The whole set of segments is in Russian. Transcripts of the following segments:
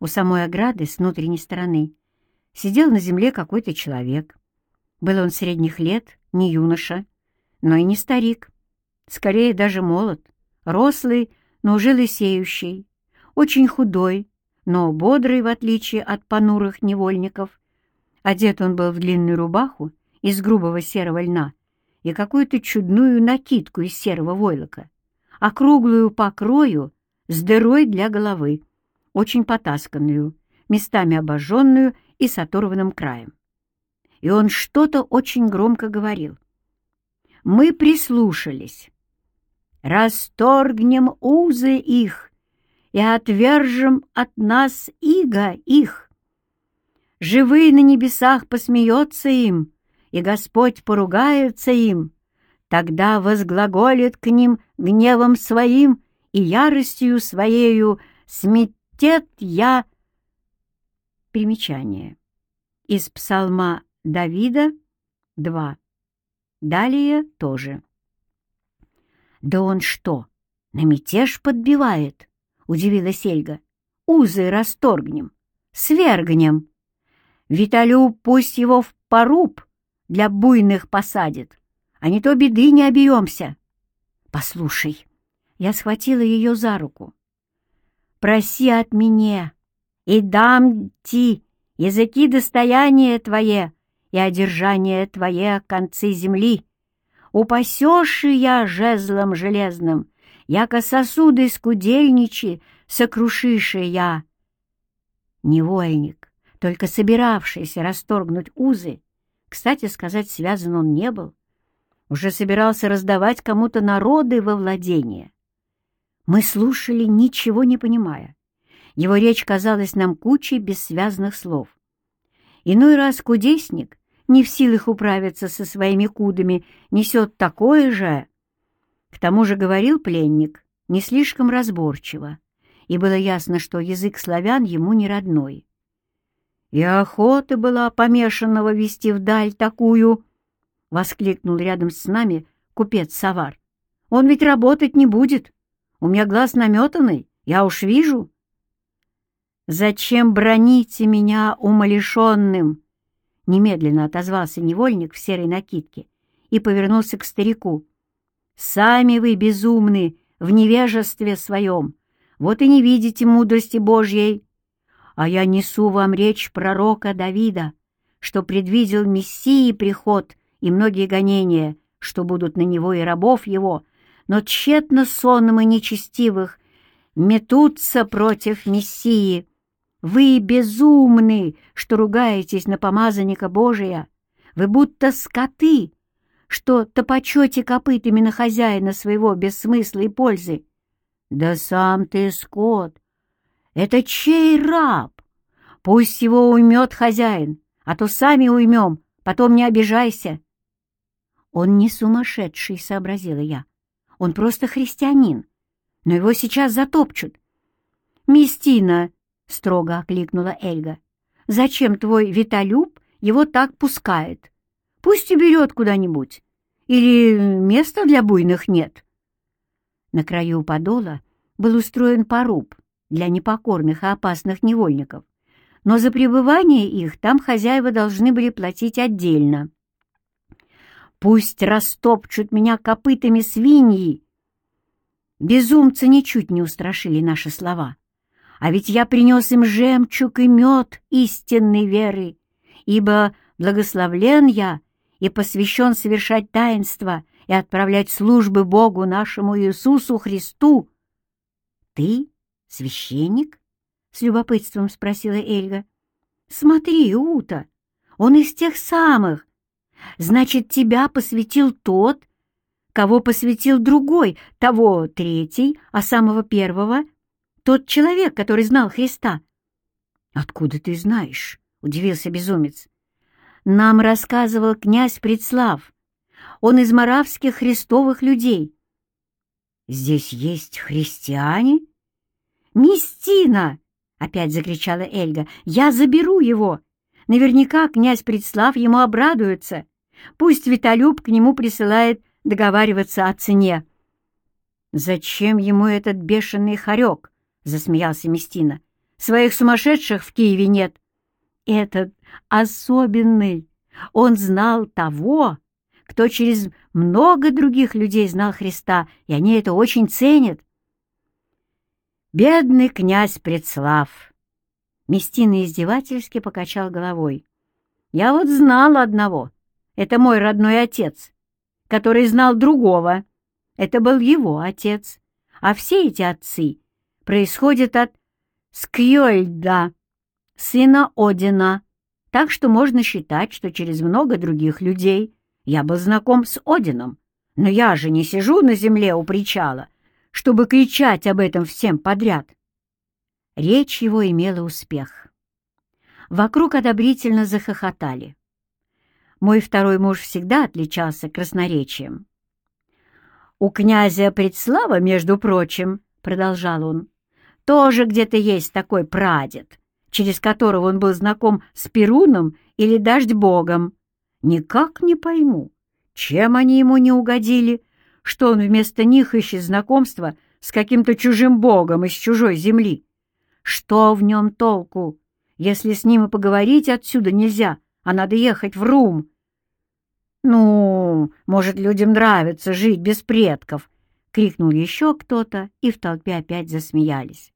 У самой ограды с внутренней стороны. Сидел на земле какой-то человек. Был он средних лет, не юноша, но и не старик, скорее даже молод, рослый, но уже лысеющий, очень худой, но бодрый, в отличие от понурых невольников. Одет он был в длинную рубаху из грубого серого льна и какую-то чудную накидку из серого войлока, округлую по крою с дырой для головы, очень потасканную, местами обожженную и с оторванным краем. И он что-то очень громко говорил. Мы прислушались. «Расторгнем узы их и отвержем от нас иго их. Живый на небесах посмеется им, и Господь поругается им, тогда возглаголит к ним гневом своим и яростью своею сметет я. Примечание. Из псалма Давида 2. Далее тоже. «Да он что, на мятеж подбивает?» — удивилась Эльга. «Узы расторгнем, свергнем. Виталю пусть его в поруб для буйных посадит, а не то беды не объемся. Послушай, я схватила ее за руку. Проси от меня, и дам ти языки достояния твое и одержание твое концы земли. Упасешь я жезлом железным, яко сосуды скудельничи, сокрушиши я. Невольник, только собиравшийся расторгнуть узы, кстати сказать, связан он не был. Уже собирался раздавать кому-то народы во владение. Мы слушали, ничего не понимая. Его речь казалась нам кучей бессвязных слов. Иной раз кудесник, не в силах управиться со своими кудами, несет такое же. К тому же говорил пленник не слишком разборчиво, и было ясно, что язык славян ему не родной. И охота была помешанного вести вдаль такую, — воскликнул рядом с нами купец Савар. Он ведь работать не будет. У меня глаз наметанный, я уж вижу. Зачем броните меня умалишенным? Немедленно отозвался невольник в серой накидке и повернулся к старику. Сами вы безумны в невежестве своем, вот и не видите мудрости Божьей а я несу вам речь пророка Давида, что предвидел Мессии приход и многие гонения, что будут на него и рабов его, но тщетно сонным и нечестивых метутся против Мессии. Вы безумны, что ругаетесь на помазанника Божия. Вы будто скоты, что топочете копытами на хозяина своего без смысла и пользы. Да сам ты скот, это чей раб? Пусть его уймет хозяин, а то сами уймем, потом не обижайся. Он не сумасшедший, сообразила я. Он просто христианин, но его сейчас затопчут. «Местина!» — строго окликнула Эльга. «Зачем твой Виталюб его так пускает? Пусть уберет куда-нибудь. Или места для буйных нет?» На краю подола был устроен поруб, для непокорных и опасных невольников, но за пребывание их там хозяева должны были платить отдельно. «Пусть растопчут меня копытами свиньи!» Безумцы ничуть не устрашили наши слова. А ведь я принес им жемчуг и мед истинной веры, ибо благословлен я и посвящен совершать таинство и отправлять службы Богу нашему Иисусу Христу. Ты «Священник?» — с любопытством спросила Эльга. «Смотри, Ута, он из тех самых. Значит, тебя посвятил тот, кого посвятил другой, того третий, а самого первого — тот человек, который знал Христа». «Откуда ты знаешь?» — удивился безумец. «Нам рассказывал князь Предслав. Он из моравских христовых людей». «Здесь есть христиане?» «Местина!» — опять закричала Эльга. «Я заберу его! Наверняка князь Предслав ему обрадуется. Пусть Виталюб к нему присылает договариваться о цене». «Зачем ему этот бешеный хорек?» — засмеялся Местина. Своих сумасшедших в Киеве нет. Этот особенный. Он знал того, кто через много других людей знал Христа, и они это очень ценят. Бедный князь Предслав. Местина издевательски покачал головой. Я вот знал одного. Это мой родной отец, который знал другого. Это был его отец. А все эти отцы происходят от Скьольда, сына Одина, так что можно считать, что через много других людей я был знаком с Одином. Но я же не сижу на земле у причала, чтобы кричать об этом всем подряд. Речь его имела успех. Вокруг одобрительно захохотали. Мой второй муж всегда отличался красноречием. «У князя Предслава, между прочим, — продолжал он, — тоже где-то есть такой прадед, через которого он был знаком с Перуном или Дождь-богом. Никак не пойму, чем они ему не угодили, что он вместо них ищет знакомства с каким-то чужим богом из чужой земли. Что в нем толку, если с ним и поговорить отсюда нельзя, а надо ехать в Рум?» «Ну, может, людям нравится жить без предков!» — крикнул еще кто-то, и в толпе опять засмеялись.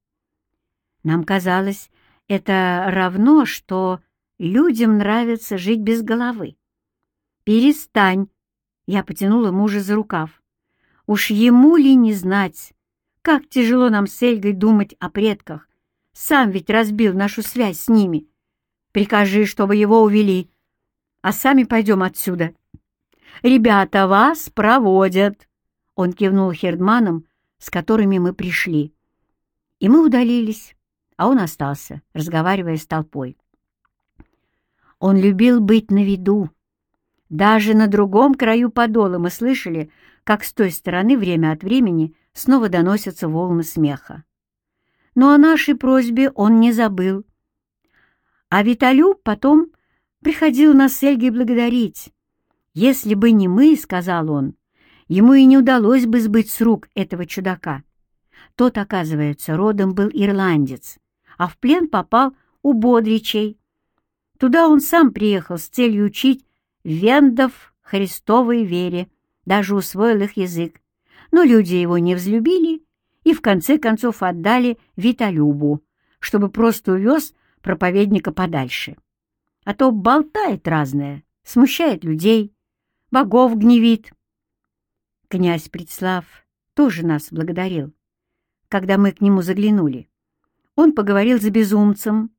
Нам казалось, это равно, что людям нравится жить без головы. «Перестань!» — я потянула мужа за рукав. «Уж ему ли не знать, как тяжело нам с Эльгой думать о предках? Сам ведь разбил нашу связь с ними. Прикажи, чтобы его увели, а сами пойдем отсюда». «Ребята, вас проводят!» Он кивнул хердманам, с которыми мы пришли. И мы удалились, а он остался, разговаривая с толпой. Он любил быть на виду. Даже на другом краю подола мы слышали, как с той стороны время от времени снова доносятся волны смеха. Но о нашей просьбе он не забыл. А Виталю потом приходил нас с Эльгой благодарить. «Если бы не мы, — сказал он, — ему и не удалось бы сбыть с рук этого чудака. Тот, оказывается, родом был ирландец, а в плен попал у Бодричей. Туда он сам приехал с целью учить вендов Христовой вере, даже усвоил их язык. Но люди его не взлюбили и в конце концов отдали Виталюбу, чтобы просто увез проповедника подальше. А то болтает разное, смущает людей, богов гневит. Князь Предслав тоже нас благодарил, когда мы к нему заглянули. Он поговорил с безумцем,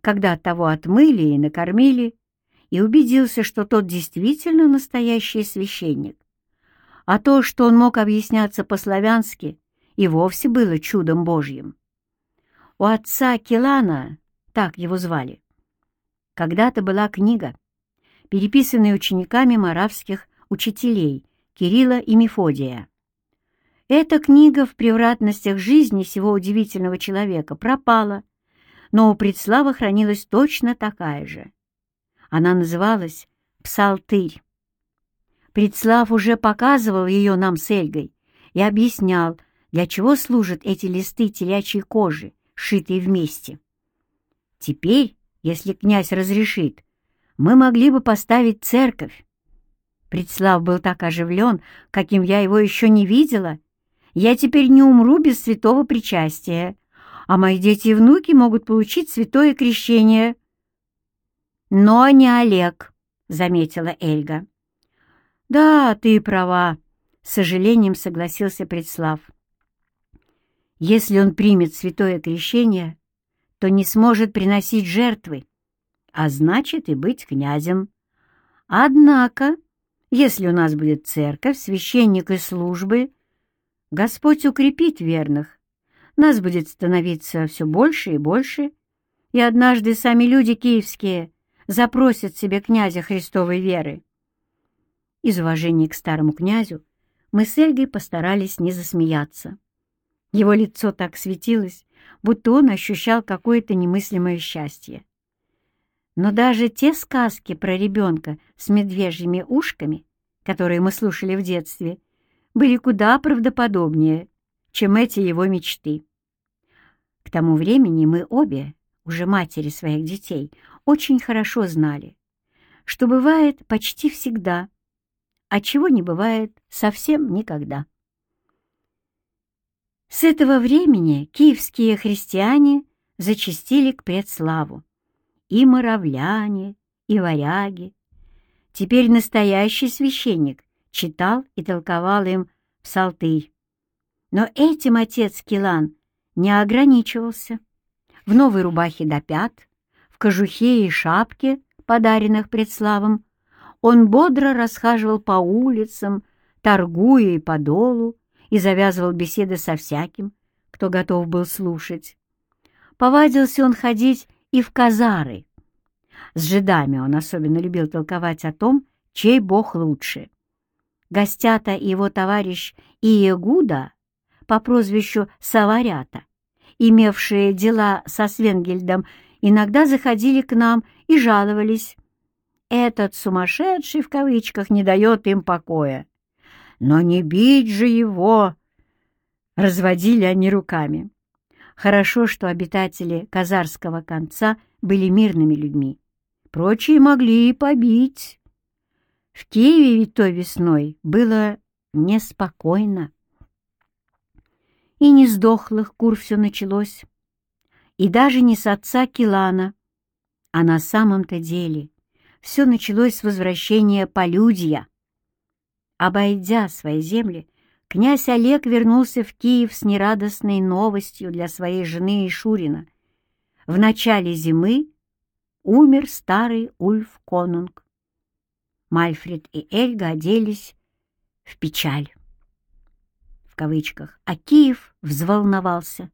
когда того отмыли и накормили, и убедился, что тот действительно настоящий священник. А то, что он мог объясняться по-славянски, и вовсе было чудом Божьим. У отца Келана, так его звали, когда-то была книга — переписанные учениками маравских учителей Кирилла и Мефодия. Эта книга в превратностях жизни всего удивительного человека пропала, но у Предслава хранилась точно такая же. Она называлась «Псалтырь». Предслав уже показывал ее нам с Эльгой и объяснял, для чего служат эти листы телячьей кожи, сшитые вместе. Теперь, если князь разрешит, мы могли бы поставить церковь. Предслав был так оживлен, каким я его еще не видела. Я теперь не умру без святого причастия, а мои дети и внуки могут получить святое крещение. Но не Олег, — заметила Эльга. Да, ты права, — с сожалением согласился Предслав. Если он примет святое крещение, то не сможет приносить жертвы а значит и быть князем. Однако, если у нас будет церковь, священник и службы, Господь укрепит верных, нас будет становиться все больше и больше, и однажды сами люди киевские запросят себе князя Христовой веры. Из уважения к старому князю мы с Эльгой постарались не засмеяться. Его лицо так светилось, будто он ощущал какое-то немыслимое счастье. Но даже те сказки про ребенка с медвежьими ушками, которые мы слушали в детстве, были куда правдоподобнее, чем эти его мечты. К тому времени мы обе, уже матери своих детей, очень хорошо знали, что бывает почти всегда, а чего не бывает совсем никогда. С этого времени киевские христиане зачастили к предславу. И моровляне, и варяги. Теперь настоящий священник читал и толковал им псалтырь. Но этим отец Килан не ограничивался. В новой рубахе до пят, в кожухе и шапке, подаренных предславом, он бодро расхаживал по улицам, торгуя и по долу, и завязывал беседы со всяким, кто готов был слушать. Повадился он ходить и в казары. С жидами он особенно любил толковать о том, чей бог лучше. Гостята и его товарищ Иегуда по прозвищу Саварята, имевшие дела со Свенгельдом, иногда заходили к нам и жаловались. Этот сумасшедший в кавычках не дает им покоя. Но не бить же его! Разводили они руками. Хорошо, что обитатели Казарского конца были мирными людьми. Прочие могли и побить. В Киеве ведь той весной было неспокойно. И не сдохлых кур все началось, и даже не с отца Килана, а на самом-то деле все началось с возвращения полюдья. Обойдя свои земли, князь Олег вернулся в Киев с нерадостной новостью для своей жены и Шурина. В начале зимы умер старый Ульф Конунг. Мальфред и Эльга оделись в печаль. В кавычках. А Киев взволновался.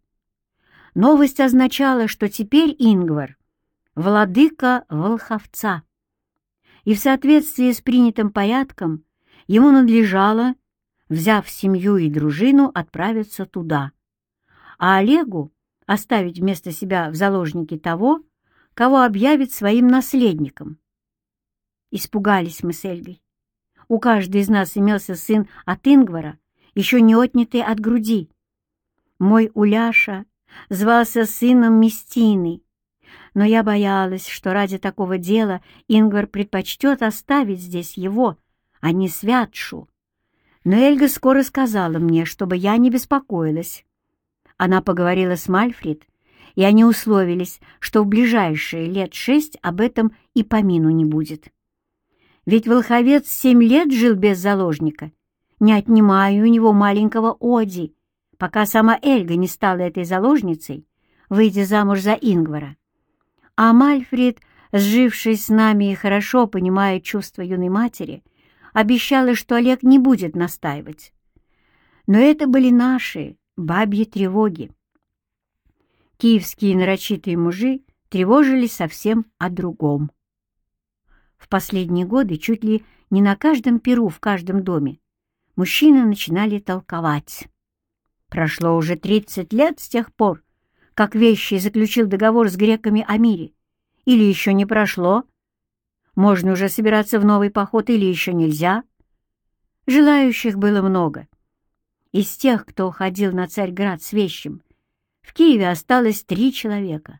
Новость означала, что теперь Ингвар — владыка Волховца. И в соответствии с принятым порядком ему надлежало, взяв семью и дружину, отправиться туда, а Олегу оставить вместо себя в заложники того, кого объявит своим наследником. Испугались мы с Эльгой. У каждой из нас имелся сын от Ингвара, еще не отнятый от груди. Мой Уляша звался сыном Местины, но я боялась, что ради такого дела Ингвар предпочтет оставить здесь его, а не Святшу. Но Эльга скоро сказала мне, чтобы я не беспокоилась. Она поговорила с Мальфред, и они условились, что в ближайшие лет шесть об этом и помину не будет. Ведь Волховец семь лет жил без заложника, не отнимая у него маленького Оди, пока сама Эльга не стала этой заложницей, выйдя замуж за Ингвара. А Мальфред, сжившись с нами и хорошо понимая чувства юной матери, обещала, что Олег не будет настаивать. Но это были наши бабьи тревоги. Киевские нарочитые мужи тревожились совсем о другом. В последние годы чуть ли не на каждом перу в каждом доме мужчины начинали толковать. Прошло уже 30 лет с тех пор, как Вещий заключил договор с греками о мире. Или еще не прошло? Можно уже собираться в новый поход или еще нельзя? Желающих было много. Из тех, кто ходил на Царьград с Вещим, в Киеве осталось три человека.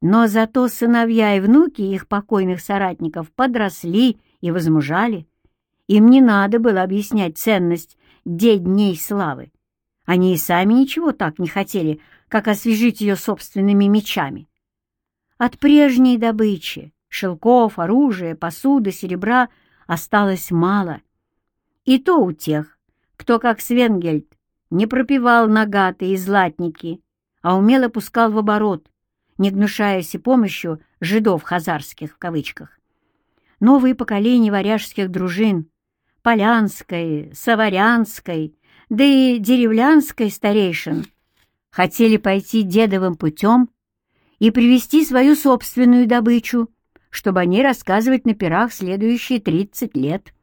Но зато сыновья и внуки их покойных соратников подросли и возмужали. Им не надо было объяснять ценность дней славы. Они и сами ничего так не хотели, как освежить ее собственными мечами. От прежней добычи, шелков, оружия, посуды, серебра осталось мало. И то у тех, кто, как Свенгельд, не пропивал нагаты и златники, а умело пускал в оборот, не гнушаясь и помощью «жидов хазарских» в кавычках. Новые поколения варяжских дружин, Полянской, Саварянской, да и деревлянской старейшин хотели пойти дедовым путем и привести свою собственную добычу, чтобы о ней рассказывать на пирах следующие 30 лет.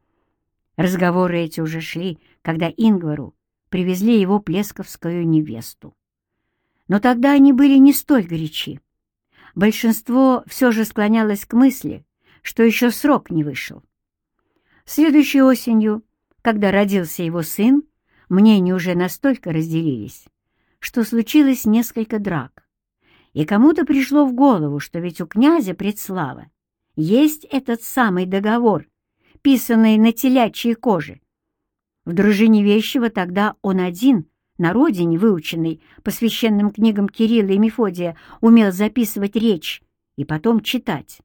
Разговоры эти уже шли, когда Ингвару привезли его плесковскую невесту. Но тогда они были не столь горячи. Большинство все же склонялось к мысли, что еще срок не вышел. Следующей осенью, когда родился его сын, мнения уже настолько разделились, что случилось несколько драк. И кому-то пришло в голову, что ведь у князя Предслава есть этот самый договор, писанный на телячьей коже. В дружине Вещева тогда он один, на родине выученный по священным книгам Кирилла и Мефодия, умел записывать речь и потом читать.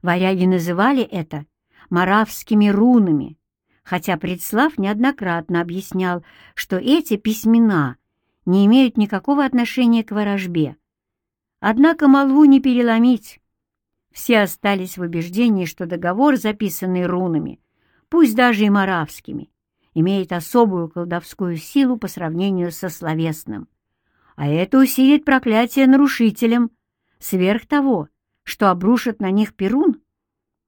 Варяги называли это «маравскими рунами», хотя Предслав неоднократно объяснял, что эти письмена не имеют никакого отношения к ворожбе. Однако молву не переломить. Все остались в убеждении, что договор, записанный рунами, пусть даже и маравскими, имеет особую колдовскую силу по сравнению со словесным. А это усилит проклятие нарушителям, сверх того, что обрушит на них Перун,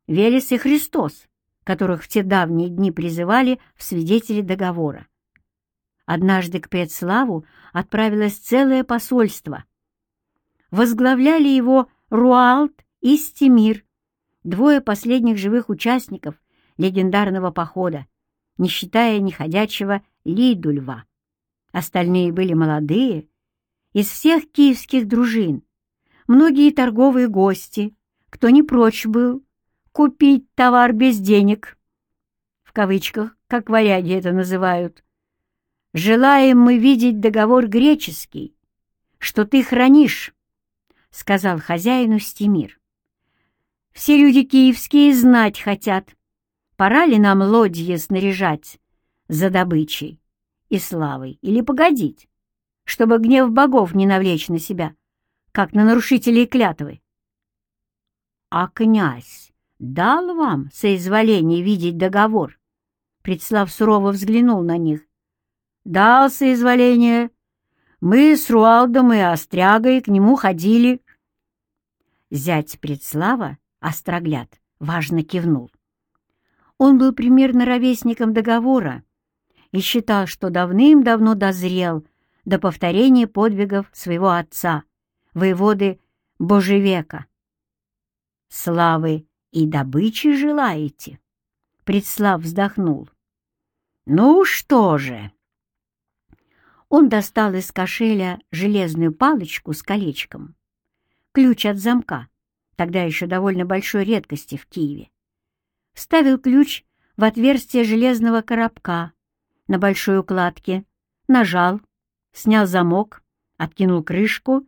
Велес и Христос, которых в те давние дни призывали в свидетели договора. Однажды к Предславу отправилось целое посольство. Возглавляли его Руалт и Стемир, двое последних живых участников легендарного похода, не считая неходячего Лидульва. Остальные были молодые, из всех киевских дружин, многие торговые гости, кто не прочь был купить товар без денег, в кавычках, как варяги это называют. «Желаем мы видеть договор греческий, что ты хранишь», — сказал хозяину Стимир. «Все люди киевские знать хотят, пора ли нам лодьи снаряжать за добычей и славой или погодить, чтобы гнев богов не навлечь на себя, как на нарушителей клятвы. А князь дал вам соизволение видеть договор? Предслав сурово взглянул на них. Дал соизволение. Мы с Руалдом и Острягой к нему ходили. Зять Предслава, Острогляд, важно кивнул. Он был примерно ровесником договора и считал, что давным-давно дозрел до повторения подвигов своего отца, воеводы Божевека. «Славы и добычи желаете?» Предслав вздохнул. «Ну что же?» Он достал из кошеля железную палочку с колечком, ключ от замка, тогда еще довольно большой редкости в Киеве вставил ключ в отверстие железного коробка на большой укладке, нажал, снял замок, откинул крышку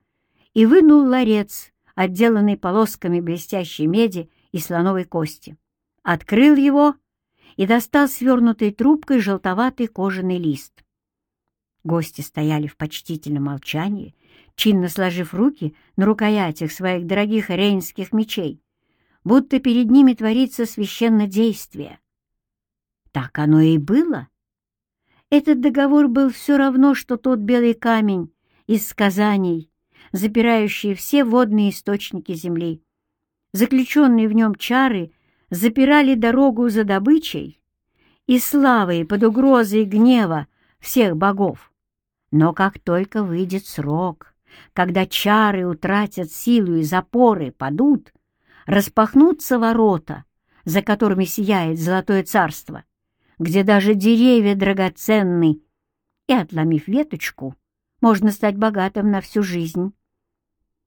и вынул ларец, отделанный полосками блестящей меди и слоновой кости. Открыл его и достал свернутой трубкой желтоватый кожаный лист. Гости стояли в почтительном молчании, чинно сложив руки на рукоятях своих дорогих рейнских мечей будто перед ними творится священное действие. Так оно и было. Этот договор был все равно, что тот белый камень из сказаний, запирающий все водные источники земли. Заключенные в нем чары запирали дорогу за добычей и славой под угрозой гнева всех богов. Но как только выйдет срок, когда чары утратят силу и запоры падут, распахнутся ворота, за которыми сияет золотое царство, где даже деревья драгоценны, и, отломив веточку, можно стать богатым на всю жизнь.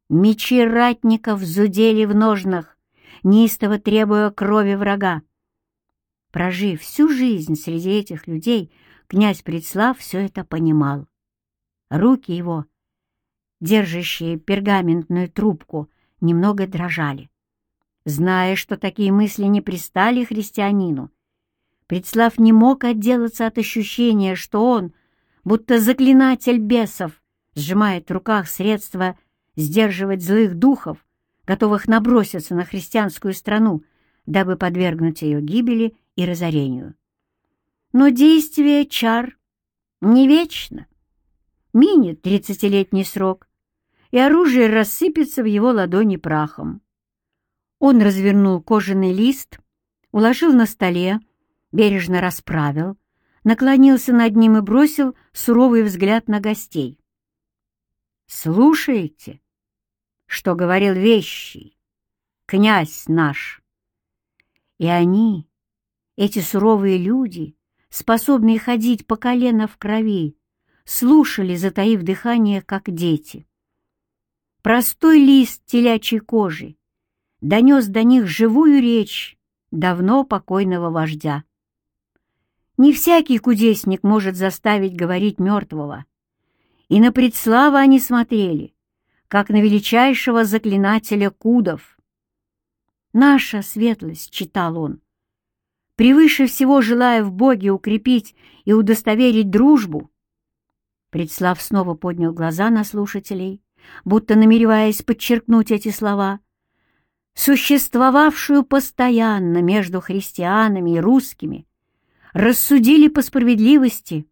Мечи ратников зудели в ножнах, неистово требуя крови врага. Прожив всю жизнь среди этих людей, князь Предслав все это понимал. Руки его, держащие пергаментную трубку, немного дрожали. Зная, что такие мысли не пристали христианину, Предслав не мог отделаться от ощущения, что он, будто заклинатель бесов, сжимает в руках средства сдерживать злых духов, готовых наброситься на христианскую страну, дабы подвергнуть ее гибели и разорению. Но действие чар не вечно. Минет тридцатилетний срок, и оружие рассыпется в его ладони прахом. Он развернул кожаный лист, уложил на столе, бережно расправил, наклонился над ним и бросил суровый взгляд на гостей. «Слушаете, что говорил вещий, князь наш?» И они, эти суровые люди, способные ходить по колено в крови, слушали, затаив дыхание, как дети. Простой лист телячьей кожи донес до них живую речь давно покойного вождя. Не всякий кудесник может заставить говорить мертвого. И на предслава они смотрели, как на величайшего заклинателя кудов. «Наша светлость», — читал он, — «превыше всего желая в Боге укрепить и удостоверить дружбу». Предслав снова поднял глаза на слушателей, будто намереваясь подчеркнуть эти слова, существовавшую постоянно между христианами и русскими, рассудили по справедливости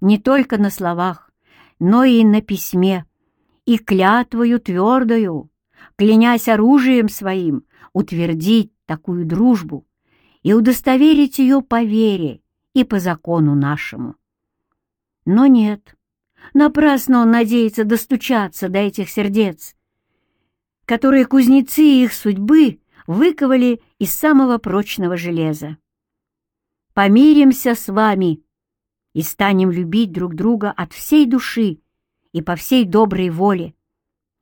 не только на словах, но и на письме, и клятвою твердою, клянясь оружием своим, утвердить такую дружбу и удостоверить ее по вере и по закону нашему. Но нет, напрасно он надеется достучаться до этих сердец, которые кузнецы их судьбы выковали из самого прочного железа помиримся с вами и станем любить друг друга от всей души и по всей доброй воле.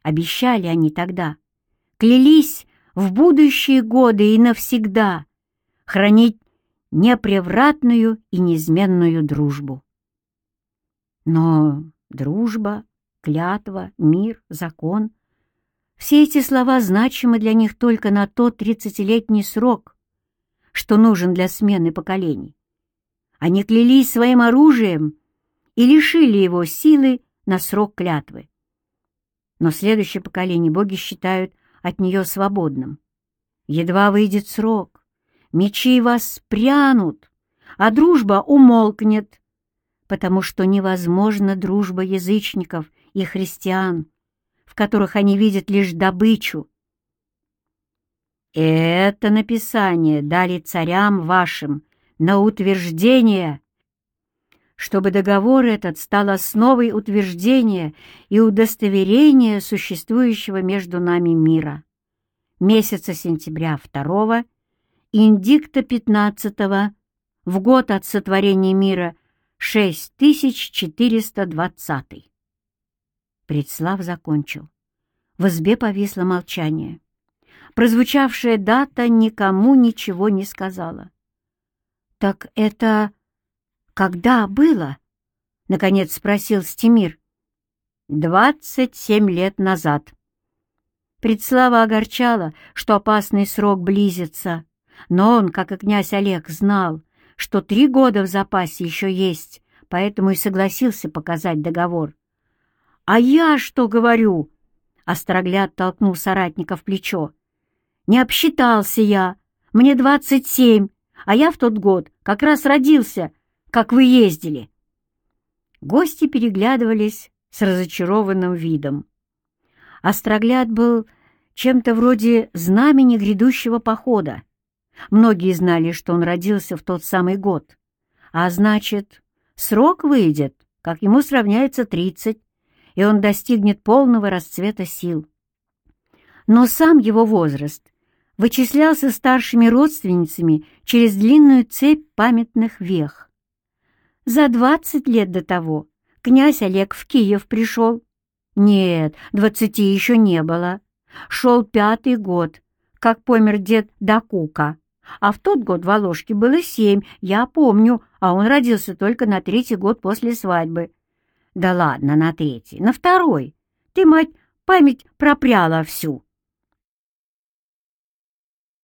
Обещали они тогда, клялись в будущие годы и навсегда хранить непревратную и неизменную дружбу. Но дружба, клятва, мир, закон — все эти слова значимы для них только на тот тридцатилетний срок, что нужен для смены поколений. Они клялись своим оружием и лишили его силы на срок клятвы. Но следующее поколение боги считают от нее свободным. Едва выйдет срок, мечи вас прянут, а дружба умолкнет, потому что невозможна дружба язычников и христиан, в которых они видят лишь добычу, это написание дали царям вашим на утверждение, чтобы договор этот стал основой утверждения и удостоверения существующего между нами мира. Месяца сентября 2 индикта 15 в год от сотворения мира 6420. Предслав закончил. В избе повисло молчание прозвучавшая дата никому ничего не сказала. «Так это когда было?» — наконец спросил Стимир. «Двадцать семь лет назад». Предслава огорчала, что опасный срок близится, но он, как и князь Олег, знал, что три года в запасе еще есть, поэтому и согласился показать договор. «А я что говорю?» — Острогляд толкнул соратника в плечо. Не обсчитался я. Мне двадцать семь, а я в тот год как раз родился, как вы ездили. Гости переглядывались с разочарованным видом. Острогляд был чем-то вроде знамени грядущего похода. Многие знали, что он родился в тот самый год. А значит, срок выйдет, как ему сравняется тридцать, и он достигнет полного расцвета сил. Но сам его возраст вычислялся старшими родственницами через длинную цепь памятных вех. За двадцать лет до того князь Олег в Киев пришел. Нет, двадцати еще не было. Шел пятый год, как помер дед Дакука. А в тот год Волошке было семь, я помню, а он родился только на третий год после свадьбы. Да ладно, на третий, на второй. Ты, мать, память пропряла всю.